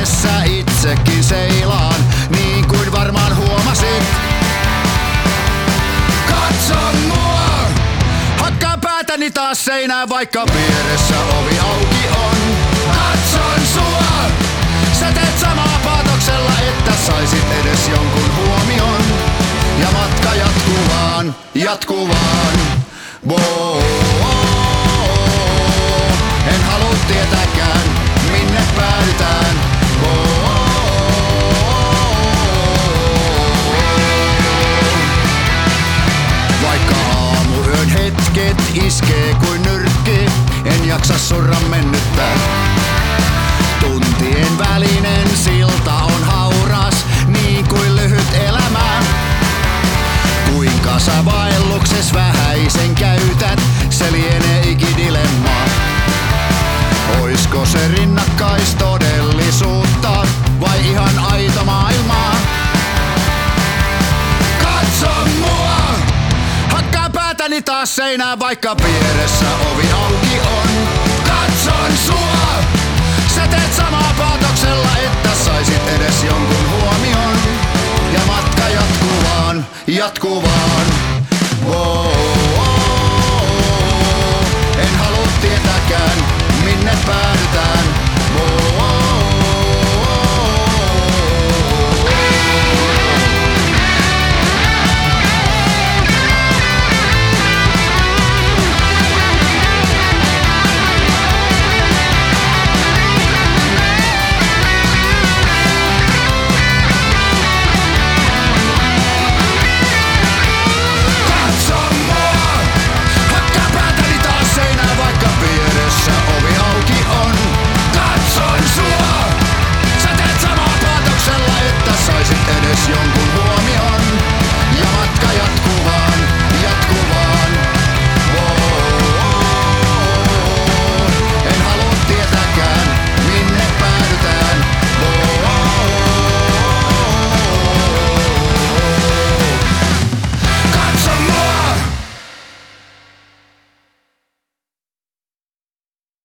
vedessä itsekin seilaan, niin kuin varmaan huomasit. Katso mua! Hakkaan päätäni taas seinään, vaikka vieressä ovi auki on. Katson sua! Sä teet samaa paatoksella, että saisit edes jonkun huomion. Ja matka jatkuvaan, jatkuvaan. Wow. Jaksa surra mennyttä. Tuntien välinen silta on hauras, niin kuin lyhyt elämä. Kuinka sä vaellukses vähäisen käytät, se lienee ikidilemma. Oisko se rinnakkaistodellisuutta vai ihan aito maailmaa? Katso mua! Hakkaa päätäni taas seinään, vaikka vieressä ovi jatkuu vaan. Wow, en halua tietääkään, minne päädytään.